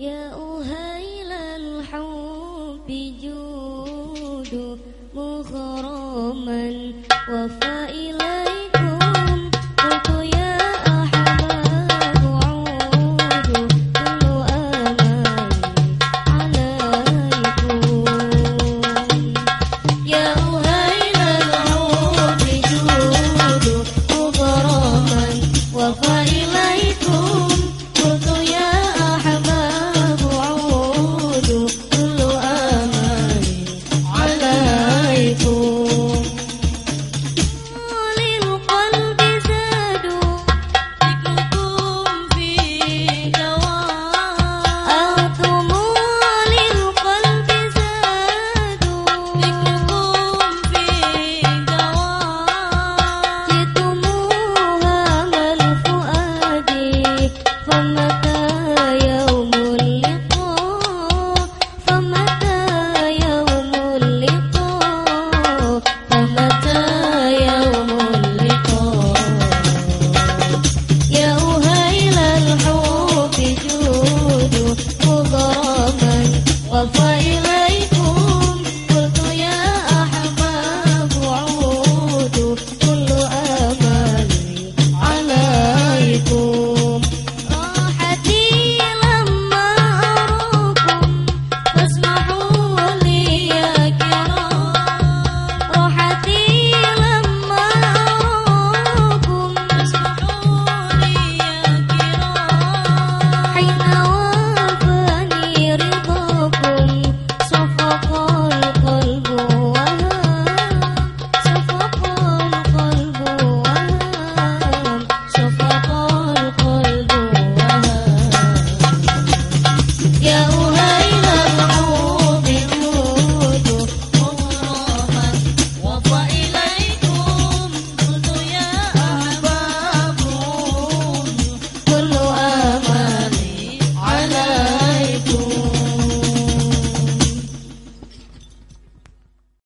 يا أهيل الحب جود مغرما وفائل